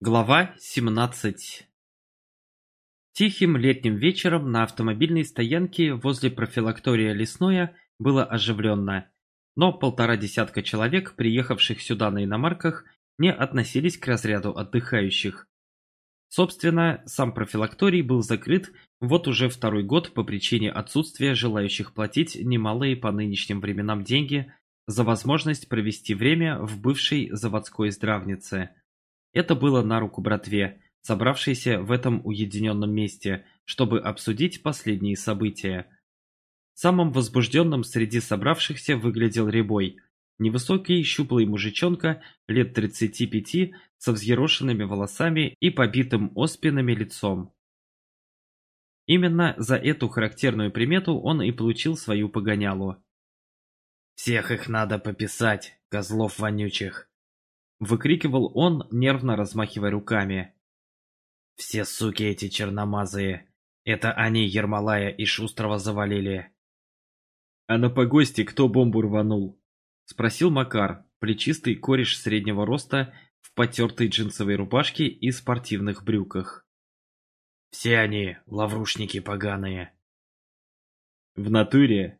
Глава 17 Тихим летним вечером на автомобильной стоянке возле профилактория Лесное было оживленно, но полтора десятка человек, приехавших сюда на иномарках, не относились к разряду отдыхающих. Собственно, сам профилакторий был закрыт вот уже второй год по причине отсутствия желающих платить немалые по нынешним временам деньги за возможность провести время в бывшей заводской здравнице – это было на руку братве, собравшейся в этом уединенном месте, чтобы обсудить последние события. Самым возбужденным среди собравшихся выглядел Рябой, невысокий щуплый мужичонка лет 35 со взъерошенными волосами и побитым оспинами лицом. Именно за эту характерную примету он и получил свою погонялу. «Всех их надо пописать, козлов вонючих!» Выкрикивал он, нервно размахивая руками. «Все суки эти черномазые! Это они Ермолая и Шустрого завалили!» «А на погосте кто бомбу рванул?» Спросил Макар, плечистый кореш среднего роста в потертой джинсовой рубашке и спортивных брюках. «Все они лаврушники поганые!» «В натуре?»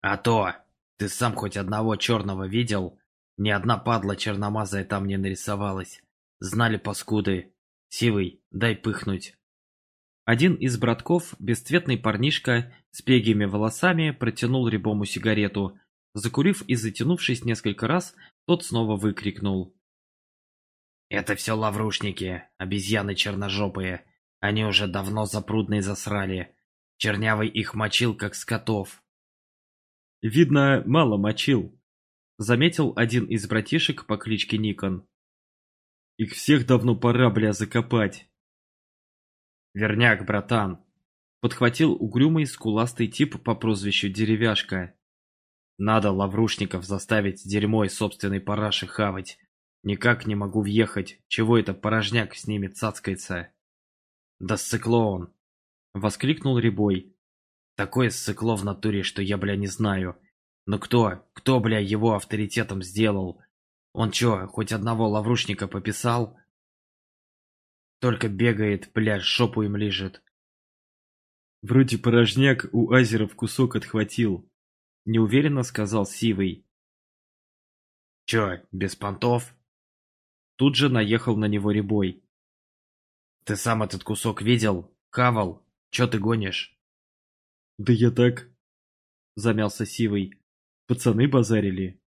«А то! Ты сам хоть одного черного видел?» Ни одна падла черномазая там не нарисовалась. Знали паскуды. Сивый, дай пыхнуть. Один из братков, бесцветный парнишка с пегими волосами, протянул Рябому сигарету. Закурив и затянувшись несколько раз, тот снова выкрикнул. «Это все лаврушники, обезьяны черножопые. Они уже давно запрудные засрали. Чернявый их мочил, как скотов». «Видно, мало мочил», Заметил один из братишек по кличке Никон. Их всех давно пора, бля, закопать. Верняк, братан. Подхватил угрюмый скуластый тип по прозвищу Деревяшка. Надо лаврушников заставить дерьмой собственной параши хавать. Никак не могу въехать. Чего это порожняк с ними цацкается? Да ссыкло он. Воскликнул Рябой. Такое ссыкло в натуре, что я, бля, не знаю. Но кто, кто, бля, его авторитетом сделал? Он чё, хоть одного лаврушника пописал? Только бегает, бля, жопу им лежит. Вроде порожняк у Азеров кусок отхватил. Неуверенно сказал Сивый. Чё, без понтов? Тут же наехал на него Рябой. Ты сам этот кусок видел? Хавал? Чё ты гонишь? Да я так... Замялся Сивый. Пацаны базарили.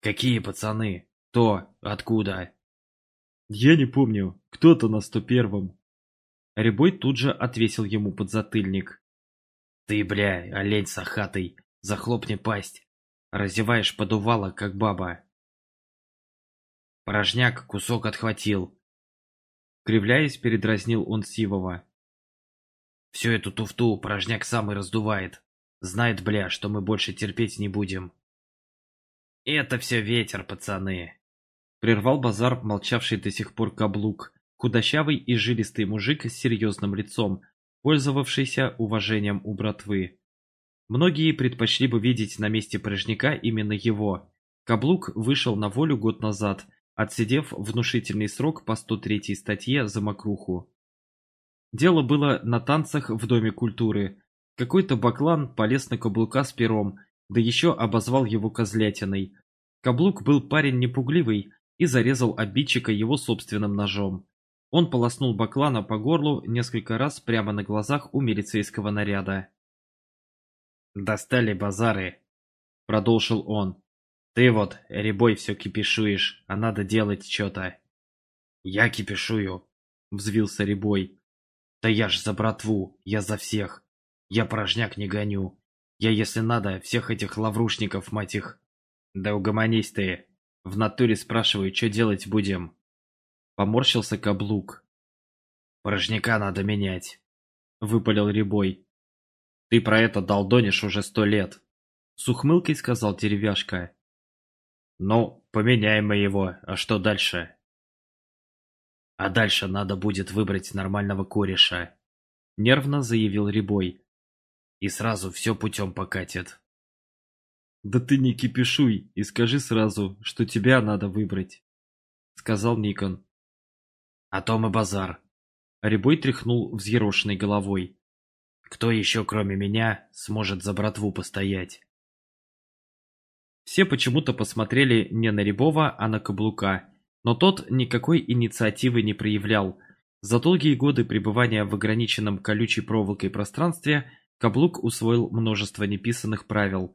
Какие пацаны? То, откуда? Я не помню, кто-то на сто первом. Рябой тут же отвесил ему подзатыльник. Ты, бля, олень сахатый, захлопни пасть. Разеваешь подувало, как баба. Порожняк кусок отхватил. Кривляясь, передразнил он Сивова. Всю эту туфту порожняк сам и раздувает. Знает, бля, что мы больше терпеть не будем. Это все ветер, пацаны. Прервал базар молчавший до сих пор каблук, худощавый и жилистый мужик с серьезным лицом, пользовавшийся уважением у братвы. Многие предпочли бы видеть на месте прыжника именно его. Каблук вышел на волю год назад, отсидев внушительный срок по 103 статье за мокруху. Дело было на танцах в Доме культуры, какой-то баклан полез на каблука с пером, да еще обозвал его козлятиной. Каблук был парень непугливый и зарезал обидчика его собственным ножом. Он полоснул баклана по горлу несколько раз прямо на глазах у милицейского наряда. «Достали базары», — продолжил он. «Ты вот, ребой, все кипишуешь, а надо делать что-то». «Я кипишую», — взвился ребой. «Да я ж за братву, я за всех. Я порожняк не гоню. Я, если надо, всех этих лаврушников, мать их... Да угомонись ты. В натуре спрашиваю, что делать будем? Поморщился каблук. Порожняка надо менять. Выпалил Рябой. Ты про это долдонишь уже сто лет. С ухмылкой сказал деревяшка. Ну, поменяем мы его, а что дальше? А дальше надо будет выбрать нормального кореша. Нервно заявил Рябой и сразу все путем покатит. Да ты не кипишуй и скажи сразу, что тебя надо выбрать. сказал Никон. «О том и базар». Рябой тряхнул взъерошенной головой. «Кто еще, кроме меня, сможет за братву постоять?» Все почему-то посмотрели не на Рябова, а на Каблука, но тот никакой инициативы не проявлял. За долгие годы пребывания в ограниченном колючей проволокой пространстве Каблук усвоил множество неписанных правил.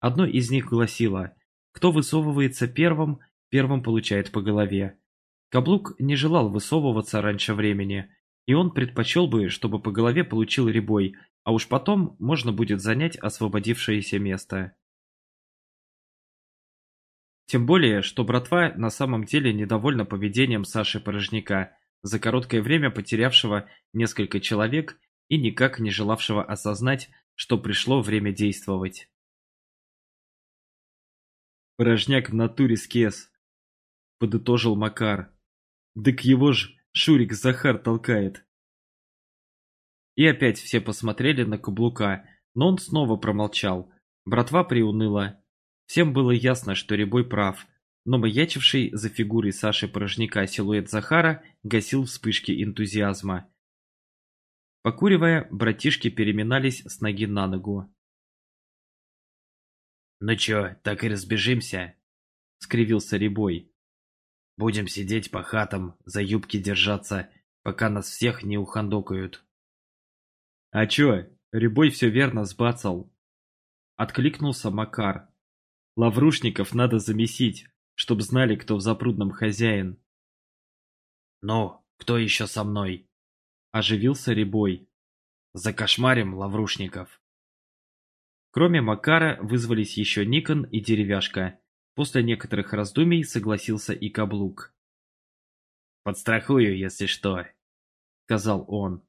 Одно из них гласило «Кто высовывается первым, первым получает по голове». Каблук не желал высовываться раньше времени, и он предпочел бы, чтобы по голове получил Рябой, а уж потом можно будет занять освободившееся место. Тем более, что братва на самом деле недовольна поведением Саши Порожняка, за короткое время потерявшего несколько человек и никак не желавшего осознать, что пришло время действовать. «Порожняк в натуре скес», — подытожил Макар. «Дык его ж Шурик Захар толкает». И опять все посмотрели на каблука, но он снова промолчал. Братва приуныла, Всем было ясно, что Рябой прав, но маячивший за фигурой Саши Порожняка силуэт Захара гасил вспышки энтузиазма. Покуривая, братишки переминались с ноги на ногу. «Ну чё, так и разбежимся?» — скривился Рябой. «Будем сидеть по хатам, за юбки держаться, пока нас всех не ухандокают». «А чё, Рябой все верно сбацал!» — откликнулся Макар. Лаврушников надо замесить, чтоб знали, кто в запрудном хозяин. «Ну, кто еще со мной?» Оживился Рябой. «За кошмарем, Лаврушников!» Кроме Макара вызвались еще Никон и Деревяшка. После некоторых раздумий согласился и Каблук. «Подстрахую, если что», — сказал он.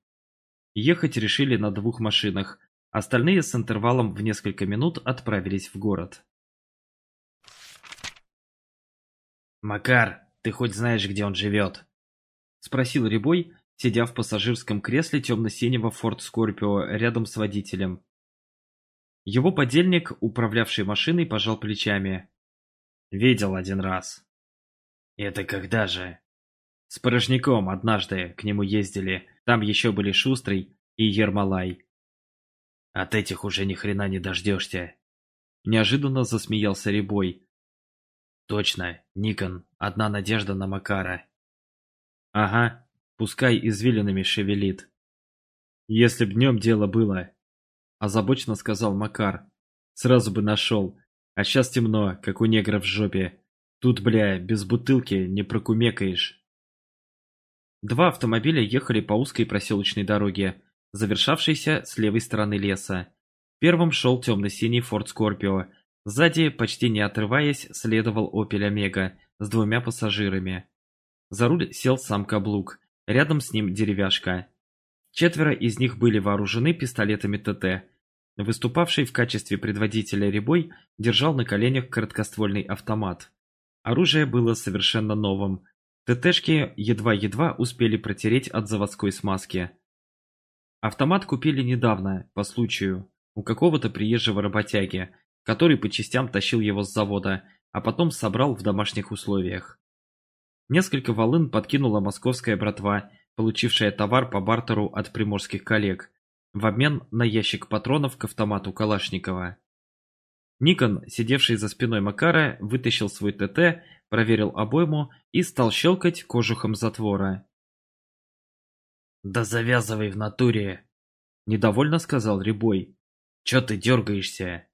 Ехать решили на двух машинах, остальные с интервалом в несколько минут отправились в город. «Макар, ты хоть знаешь, где он живет?» — спросил Рябой, сидя в пассажирском кресле темно-синего Форд Скорпио рядом с водителем. Его подельник, управлявший машиной, пожал плечами. «Видел один раз». «Это когда же?» «С порожняком однажды к нему ездили. Там еще были Шустрый и Ермолай». «От этих уже ни хрена не дождешься». Неожиданно засмеялся Рябой. Точно, Никон, одна надежда на Макара. Ага, пускай извилинами шевелит. Если б днем дело было, озабоченно сказал Макар. Сразу бы нашел. А сейчас темно, как у негра в жопе. Тут, бля, без бутылки не прокумекаешь. Два автомобиля ехали по узкой проселочной дороге, завершавшейся с левой стороны леса. Первым шел темно-синий Форд Скорпио, Сзади, почти не отрываясь, следовал «Опель Омега» с двумя пассажирами. За руль сел сам каблук, рядом с ним деревяшка. Четверо из них были вооружены пистолетами ТТ. Выступавший в качестве предводителя Рябой держал на коленях короткоствольный автомат. Оружие было совершенно новым. ТТшки едва-едва успели протереть от заводской смазки. Автомат купили недавно, по случаю, у какого-то приезжего работяги, который по частям тащил его с завода, а потом собрал в домашних условиях. Несколько волын подкинула московская братва, получившая товар по бартеру от приморских коллег, в обмен на ящик патронов к автомату Калашникова. Никон, сидевший за спиной Макара, вытащил свой ТТ, проверил обойму и стал щелкать кожухом затвора. «Да завязывай в натуре!» – недовольно сказал Рябой. «Чё ты дергаешься?»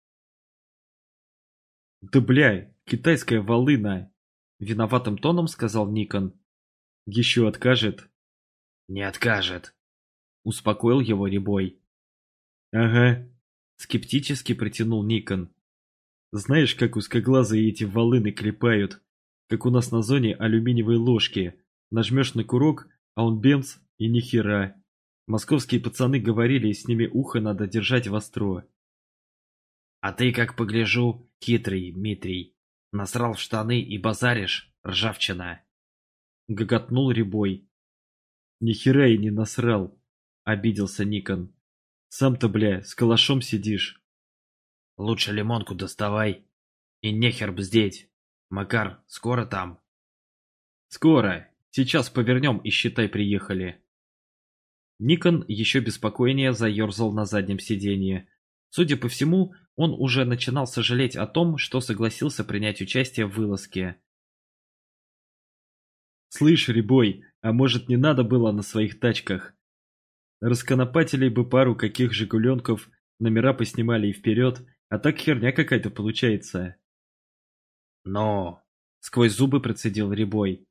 «Да бля, китайская волына!» Виноватым тоном сказал Никон. «Еще откажет?» «Не откажет», — успокоил его Рябой. «Ага», — скептически протянул Никон. «Знаешь, как узкоглазые эти волыны клепают? Как у нас на зоне алюминиевые ложки. Нажмешь на курок, а он бемс и нихера. Московские пацаны говорили, с ними ухо надо держать востро. А ты, как погляжу, хитрый, Дмитрий. Насрал в штаны и базаришь, ржавчина. Гоготнул Рябой. Нихера и не насрал, обиделся Никон. Сам-то, бля, с калашом сидишь. Лучше лимонку доставай. И нехер бздеть. Макар, скоро там? Скоро. Сейчас повернем и считай приехали. Никон еще беспокойнее заерзал на заднем сиденье. Судя по всему, он уже начинал сожалеть о том, что согласился принять участие в вылазке. «Слышь, Рябой, а может не надо было на своих тачках? Расконопатили бы пару каких «Жигуленков», номера поснимали и вперед, а так херня какая-то получается». «Но...» — сквозь зубы процедил Рябой.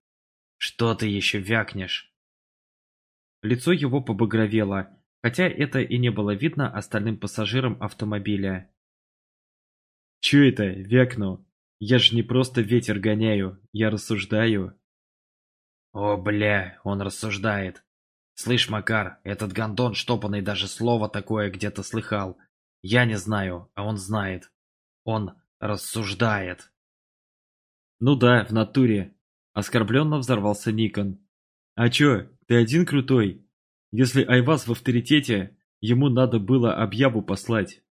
«Что ты еще вякнешь?» Лицо его побагровело, хотя это и не было видно остальным пассажирам автомобиля. «Чё это, вякну? Я же не просто ветер гоняю, я рассуждаю». «О, бля, он рассуждает. Слышь, Макар, этот гондон штопанный даже слово такое где-то слыхал. Я не знаю, а он знает. Он рассуждает». «Ну да, в натуре», — оскорбленно взорвался Никон. «А чё, ты один крутой? Если Айваз в авторитете, ему надо было объяву послать».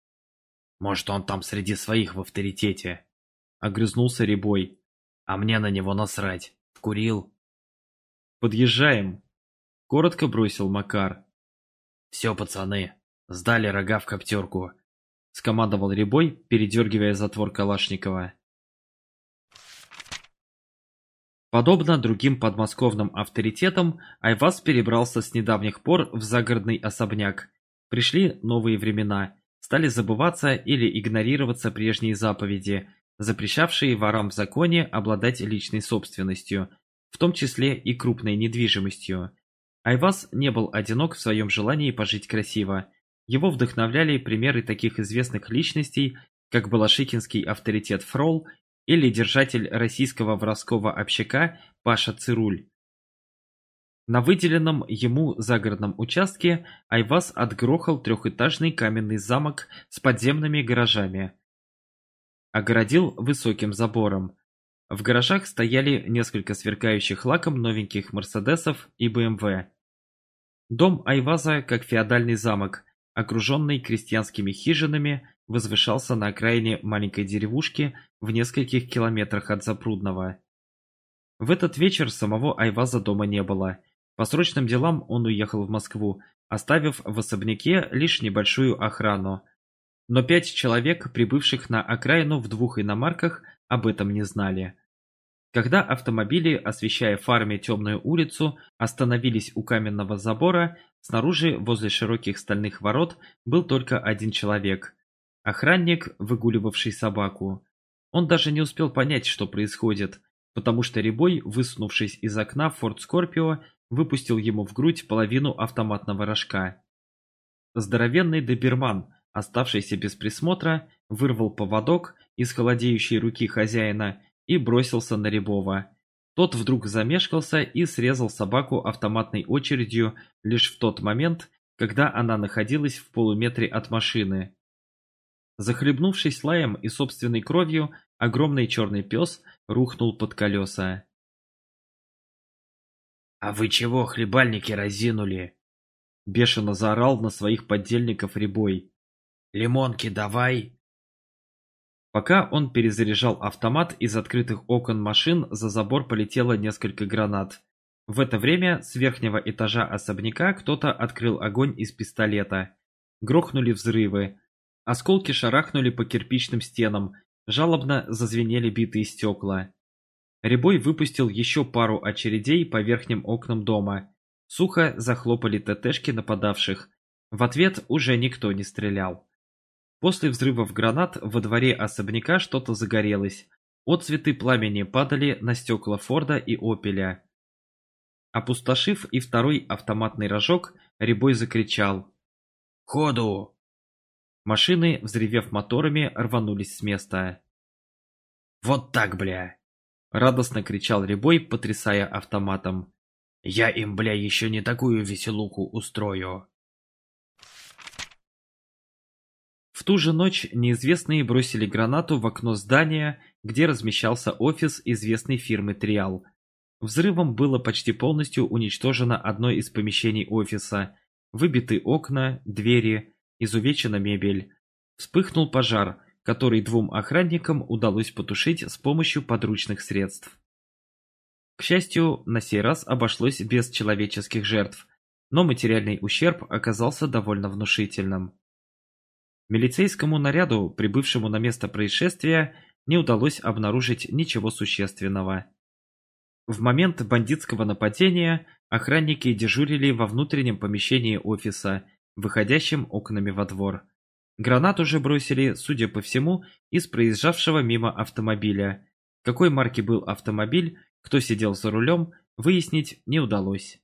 «Может, он там среди своих в авторитете?» — огрызнулся Рябой. «А мне на него насрать. Вкурил?» «Подъезжаем», — коротко бросил Макар. «Все, пацаны, сдали рога в коптерку», — скомандовал Рябой, передергивая затвор Калашникова. Подобно другим подмосковным авторитетам, Айваз перебрался с недавних пор в загородный особняк. Пришли новые времена, стали забываться или игнорироваться прежние заповеди, запрещавшие ворам в законе обладать личной собственностью, в том числе и крупной недвижимостью. Айваз не был одинок в своем желании пожить красиво. Его вдохновляли примеры таких известных личностей, как Балашихинский авторитет Фрол или держатель российского воровского общака Паша Цируль. На выделенном ему загородном участке Айваз отгрохал трехэтажный каменный замок с подземными гаражами. Огородил высоким забором. В гаражах стояли несколько сверкающих лаком новеньких Мерседесов и БМВ. Дом Айваза, как феодальный замок, окруженный крестьянскими хижинами, возвышался на окраине маленькой деревушки в нескольких километрах от Запрудного. В этот вечер самого Айваза дома не было. По срочным делам он уехал в Москву, оставив в особняке лишь небольшую охрану. Но пять человек, прибывших на окраину в двух иномарках, об этом не знали. Когда автомобили, освещая фарме темную улицу, остановились у каменного забора, снаружи, возле широких стальных ворот, был только один человек. Охранник, выгуливавший собаку. Он даже не успел понять, что происходит, потому что Рябой, высунувшись из окна Форд Скорпио, выпустил ему в грудь половину автоматного рожка. Здоровенный доберман, оставшийся без присмотра, вырвал поводок из холодеющей руки хозяина и бросился на Рябова. Тот вдруг замешкался и срезал собаку автоматной очередью лишь в тот момент, когда она находилась в полуметре от машины. Захлебнувшись лаем и собственной кровью, огромный черный пес рухнул под колеса. «А вы чего, хлебальники, разинули?» Бешено заорал на своих поддельников Рябой. «Лимонки давай!» Пока он перезаряжал автомат, из открытых окон машин за забор полетело несколько гранат. В это время с верхнего этажа особняка кто-то открыл огонь из пистолета. Грохнули взрывы. Осколки шарахнули по кирпичным стенам, жалобно зазвенели битые стекла. Рябой выпустил еще пару очередей по верхним окнам дома. Сухо захлопали ТТшки нападавших. В ответ уже никто не стрелял. После взрывов гранат во дворе особняка что-то загорелось. Отцветы пламени падали на стекла Форда и Опеля. Опустошив и второй автоматный рожок, Рябой закричал. «Ходу!» Машины, взревев моторами, рванулись с места. «Вот так, бля!» Радостно кричал Рябой, потрясая автоматом. «Я им, бля, еще не такую веселуку устрою!» В ту же ночь неизвестные бросили гранату в окно здания, где размещался офис известной фирмы «Триал». Взрывом было почти полностью уничтожено одно из помещений офиса. Выбиты окна, двери, изувечена мебель. Вспыхнул пожар, который двум охранникам удалось потушить с помощью подручных средств. К счастью, на сей раз обошлось без человеческих жертв, но материальный ущерб оказался довольно внушительным. Милицейскому наряду, прибывшему на место происшествия, не удалось обнаружить ничего существенного. В момент бандитского нападения охранники дежурили во внутреннем помещении офиса, выходящем окнами во двор. Гранату же бросили, судя по всему, из проезжавшего мимо автомобиля. Какой марки был автомобиль, кто сидел за рулем, выяснить не удалось.